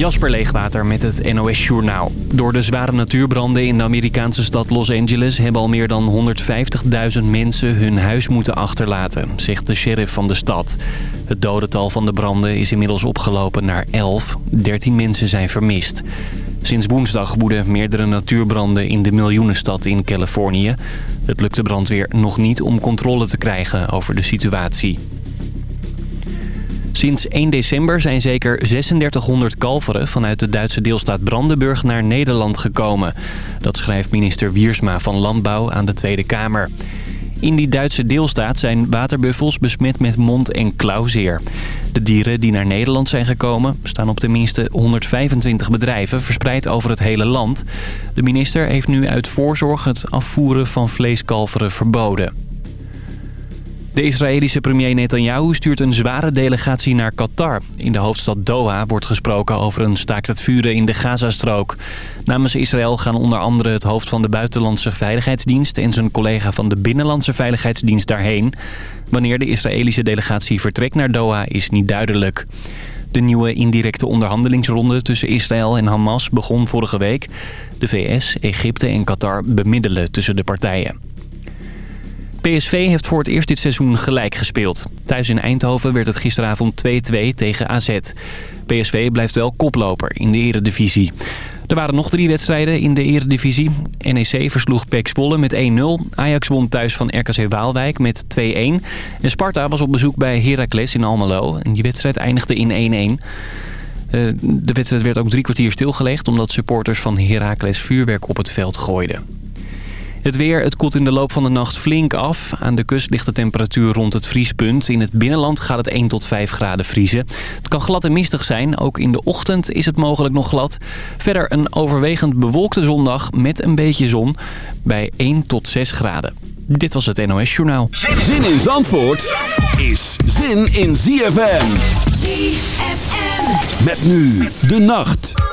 Jasper Leegwater met het NOS Journaal. Door de zware natuurbranden in de Amerikaanse stad Los Angeles... hebben al meer dan 150.000 mensen hun huis moeten achterlaten, zegt de sheriff van de stad. Het dodental van de branden is inmiddels opgelopen naar 11. 13 mensen zijn vermist. Sinds woensdag woeden meerdere natuurbranden in de miljoenenstad in Californië. Het lukt de brandweer nog niet om controle te krijgen over de situatie. Sinds 1 december zijn zeker 3600 kalveren vanuit de Duitse deelstaat Brandenburg naar Nederland gekomen. Dat schrijft minister Wiersma van Landbouw aan de Tweede Kamer. In die Duitse deelstaat zijn waterbuffels besmet met mond- en klauwzeer. De dieren die naar Nederland zijn gekomen staan op tenminste 125 bedrijven verspreid over het hele land. De minister heeft nu uit voorzorg het afvoeren van vleeskalveren verboden. De Israëlische premier Netanyahu stuurt een zware delegatie naar Qatar. In de hoofdstad Doha wordt gesproken over een staakt het vuren in de Gazastrook. Namens Israël gaan onder andere het hoofd van de Buitenlandse Veiligheidsdienst... en zijn collega van de Binnenlandse Veiligheidsdienst daarheen. Wanneer de Israëlische delegatie vertrekt naar Doha is niet duidelijk. De nieuwe indirecte onderhandelingsronde tussen Israël en Hamas begon vorige week. De VS, Egypte en Qatar bemiddelen tussen de partijen. PSV heeft voor het eerst dit seizoen gelijk gespeeld. Thuis in Eindhoven werd het gisteravond 2-2 tegen AZ. PSV blijft wel koploper in de eredivisie. Er waren nog drie wedstrijden in de eredivisie. NEC versloeg PEC Zwolle met 1-0. Ajax won thuis van RKC Waalwijk met 2-1. En Sparta was op bezoek bij Heracles in Almelo. En die wedstrijd eindigde in 1-1. Eh, de wedstrijd werd ook drie kwartier stilgelegd... omdat supporters van Heracles vuurwerk op het veld gooiden. Het weer, het koelt in de loop van de nacht flink af. Aan de kust ligt de temperatuur rond het vriespunt. In het binnenland gaat het 1 tot 5 graden vriezen. Het kan glad en mistig zijn. Ook in de ochtend is het mogelijk nog glad. Verder een overwegend bewolkte zondag met een beetje zon bij 1 tot 6 graden. Dit was het NOS Journaal. Zin in Zandvoort is zin in ZFM. ZFM. Met nu de nacht.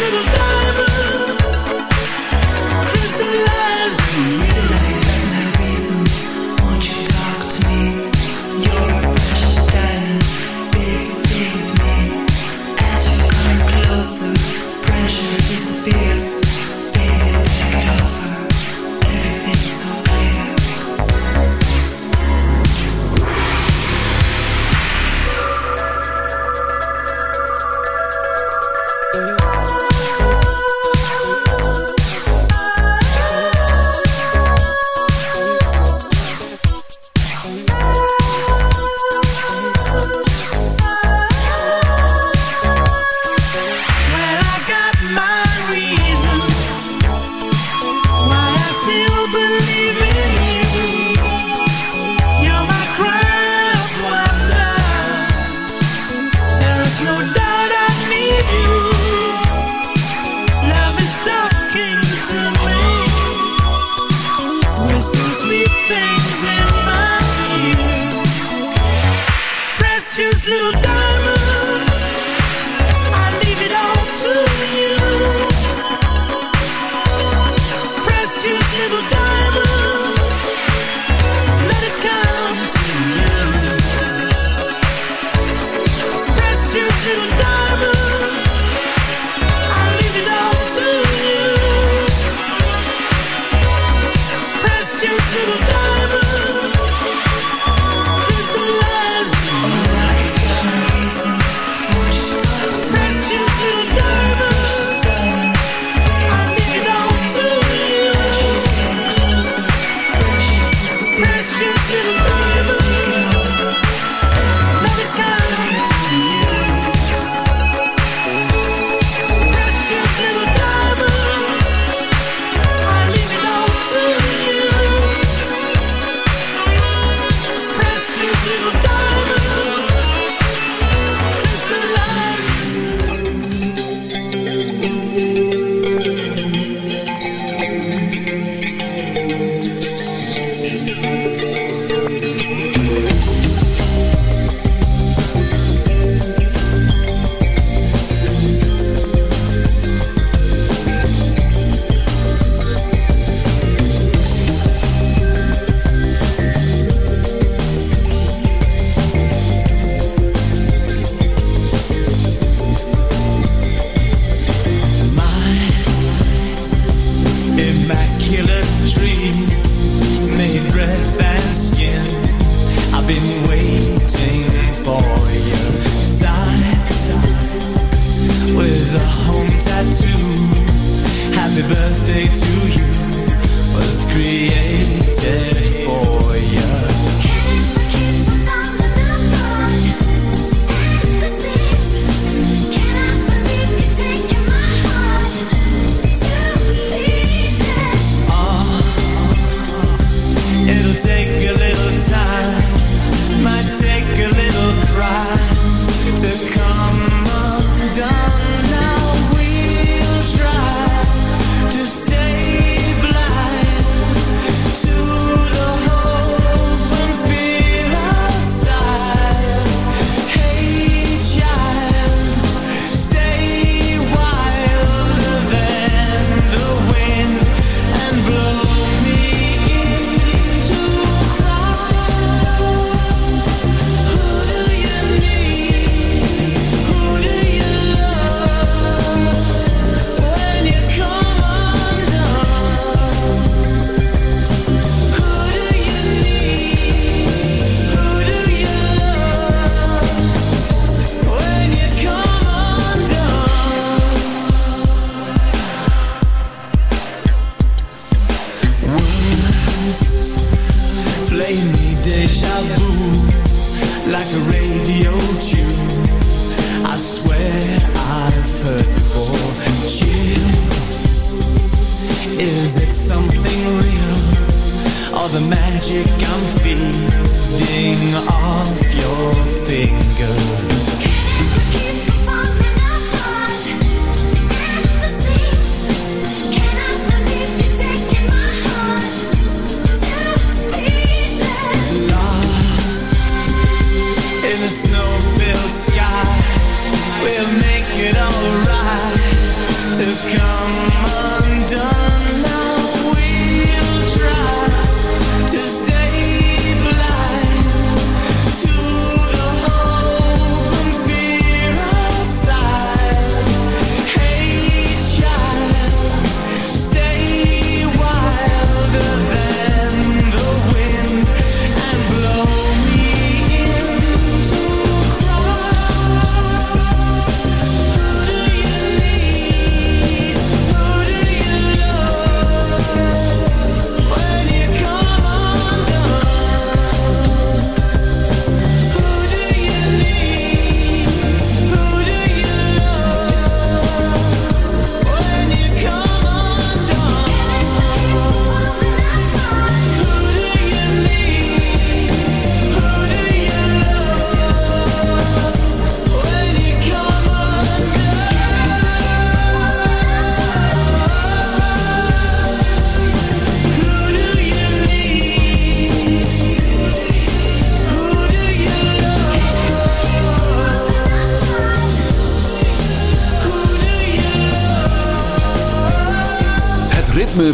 little down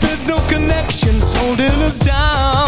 There's no connections holding us down.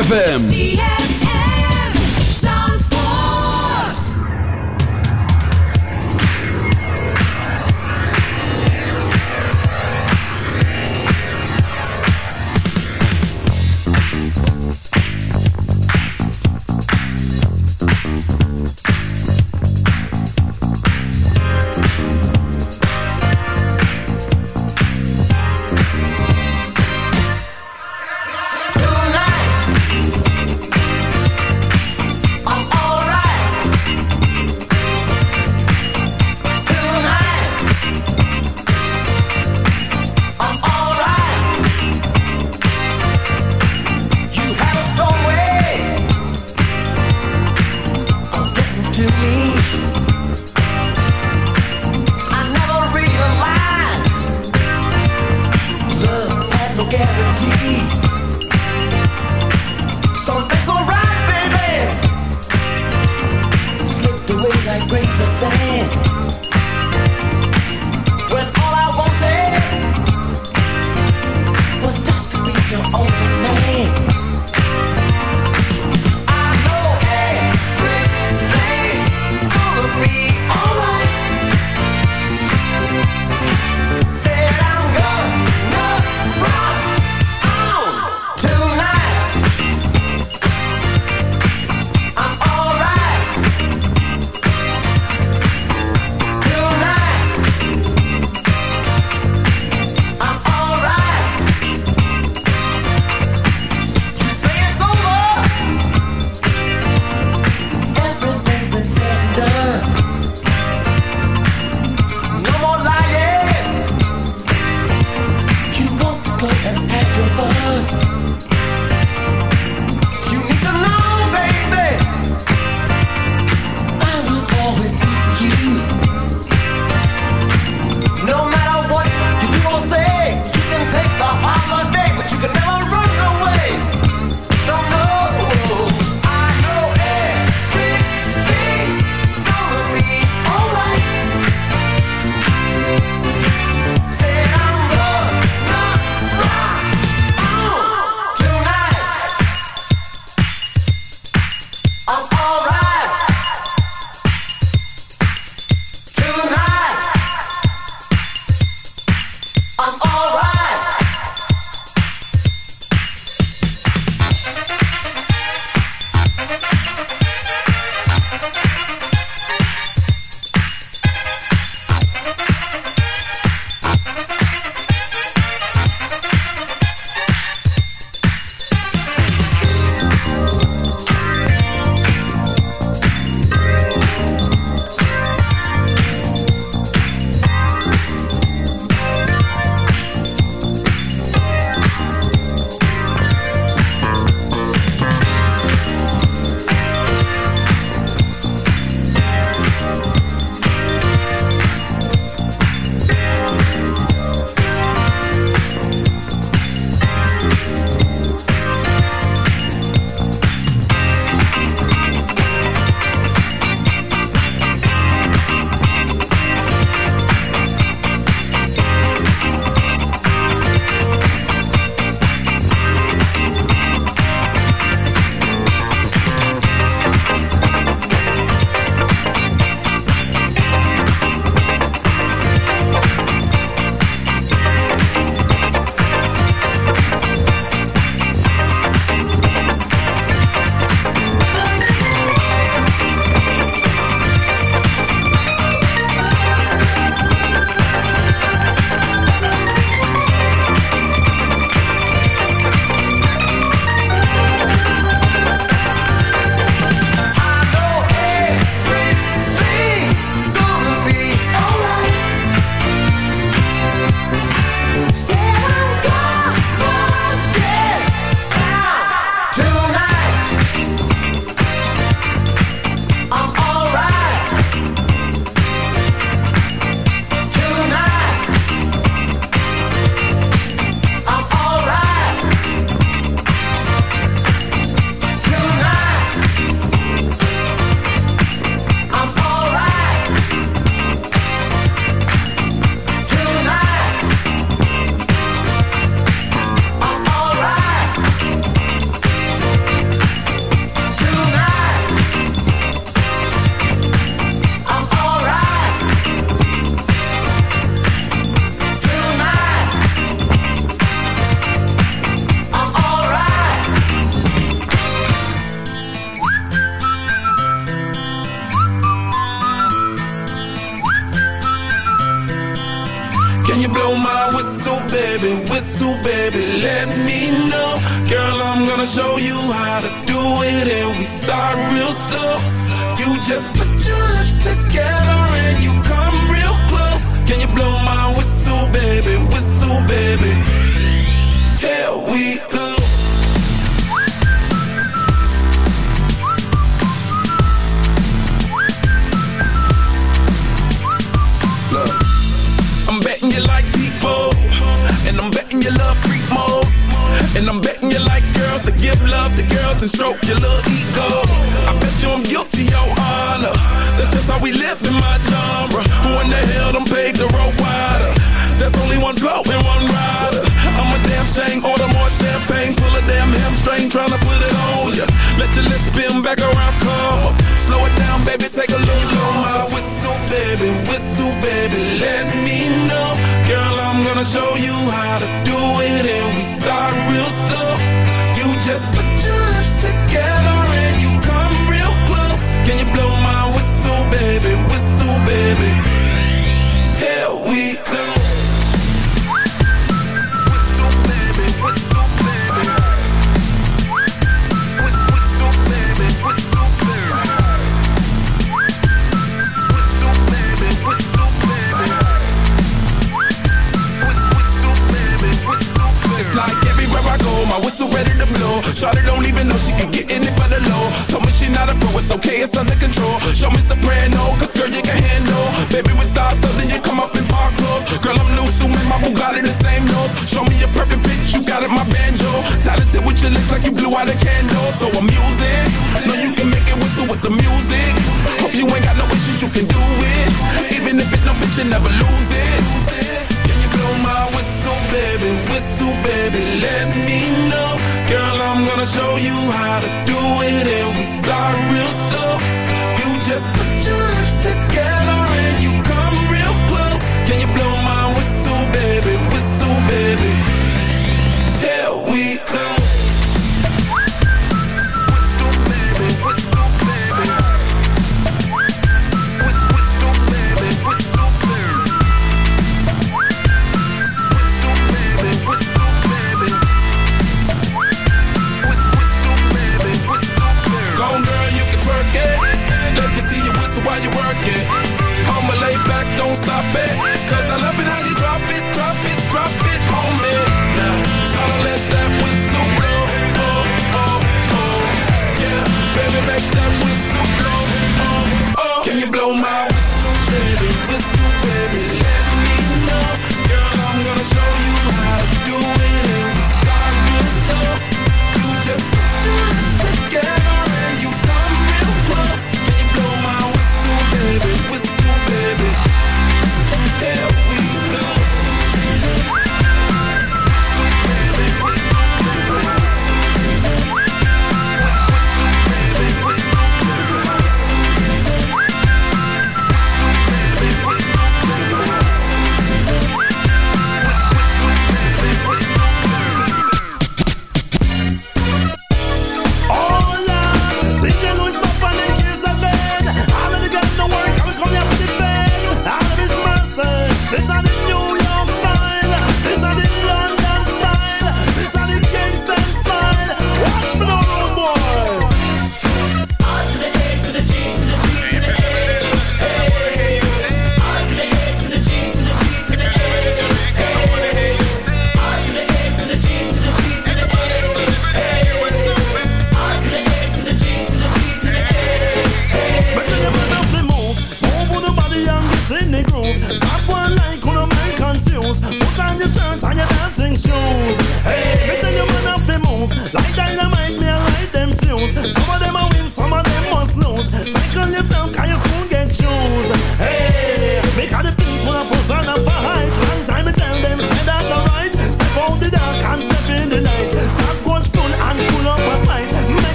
ZFM.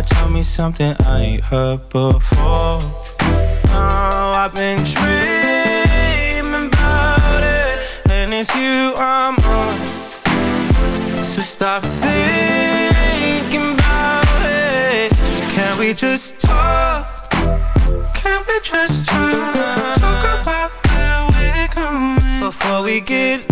Tell me something I ain't heard before. Now I've been dreaming about it, and it's you I'm on. So stop thinking about it. Can we just talk? Can we just talk? Talk about where we're going before we get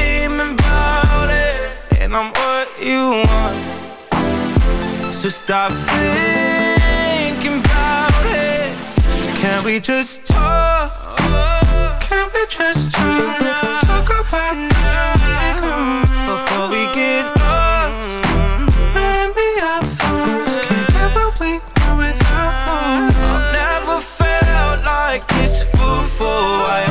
and I'm what you want. So stop thinking about it. Can we just talk? Can we just talk? Talk about now? Before we get lost. And be our thoughts. Can't get what we want without. One I've never felt like this before. I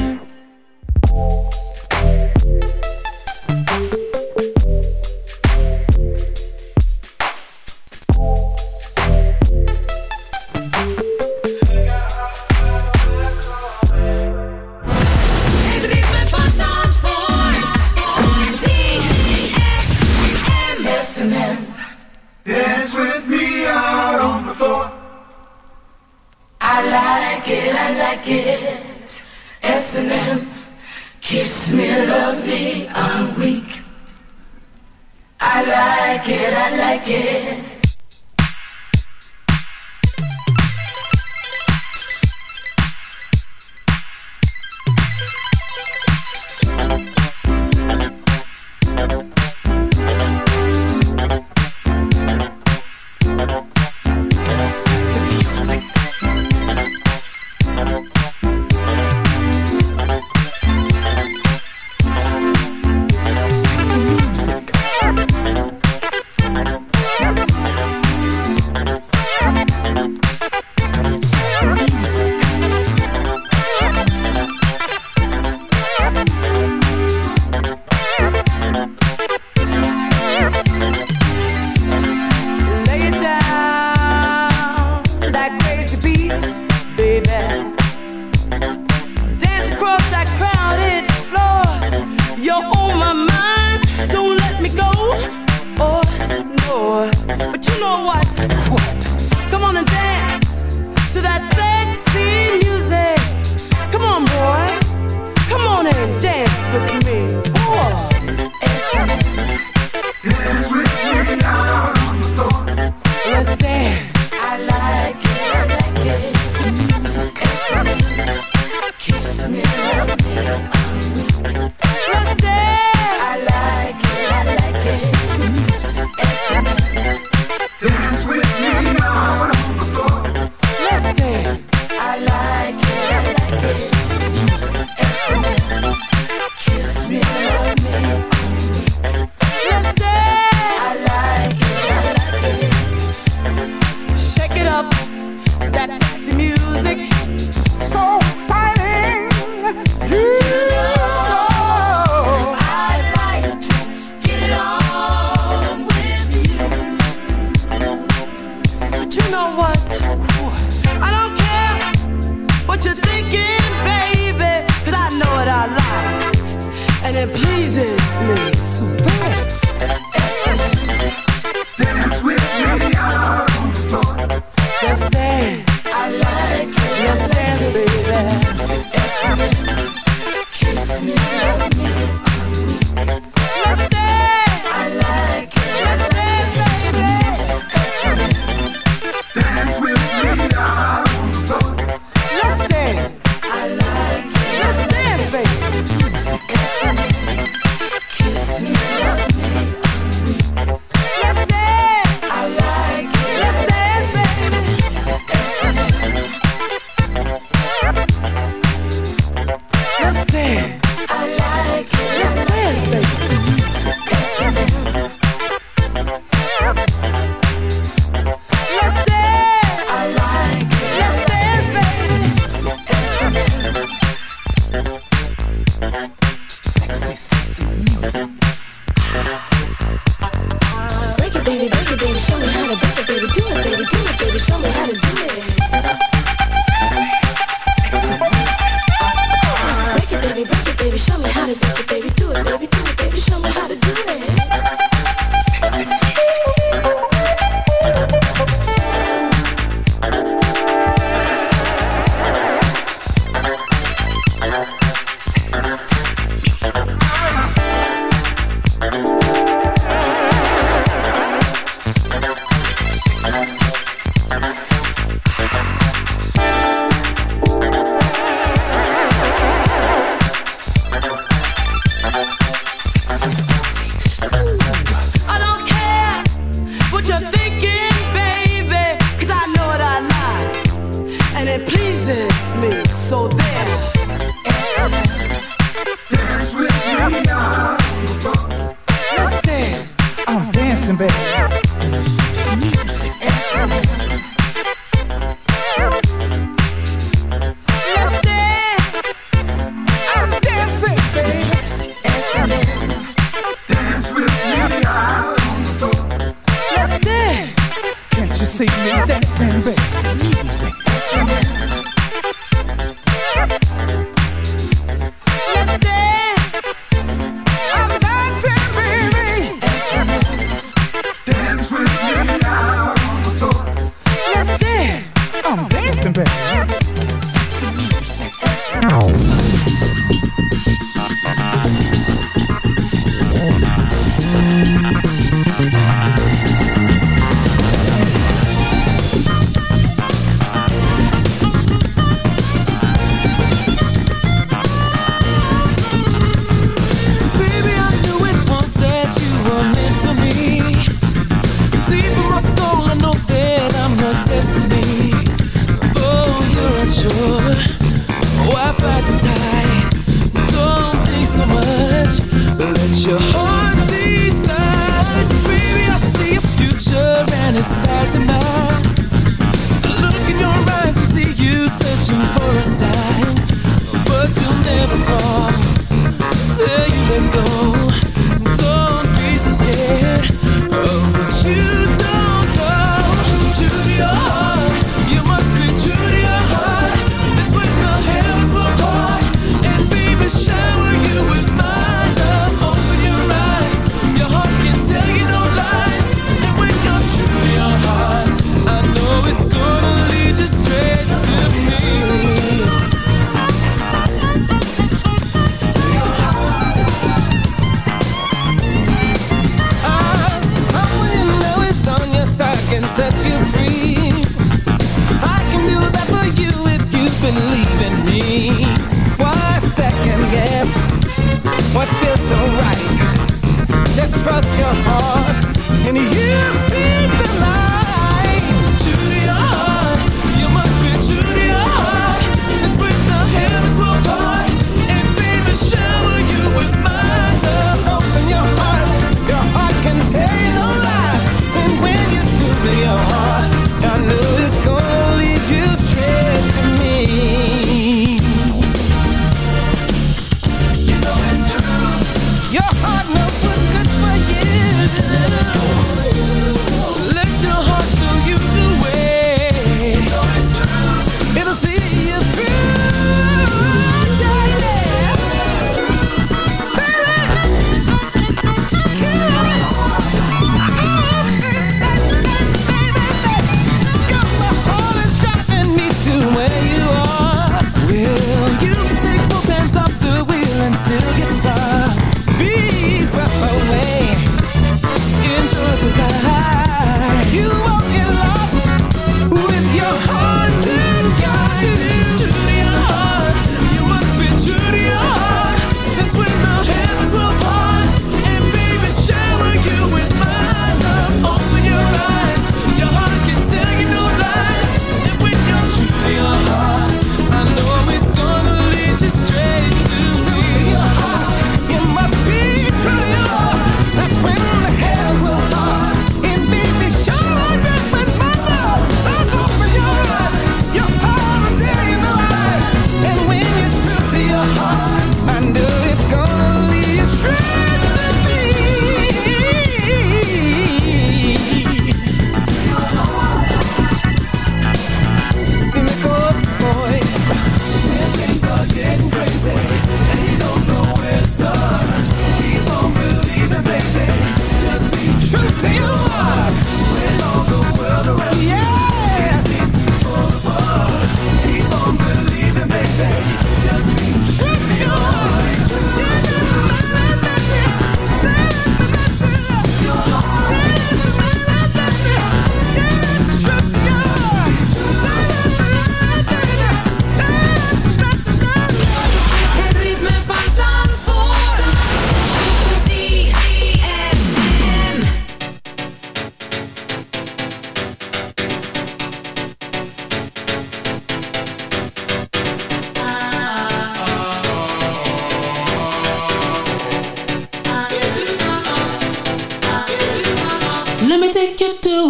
How to get the baby.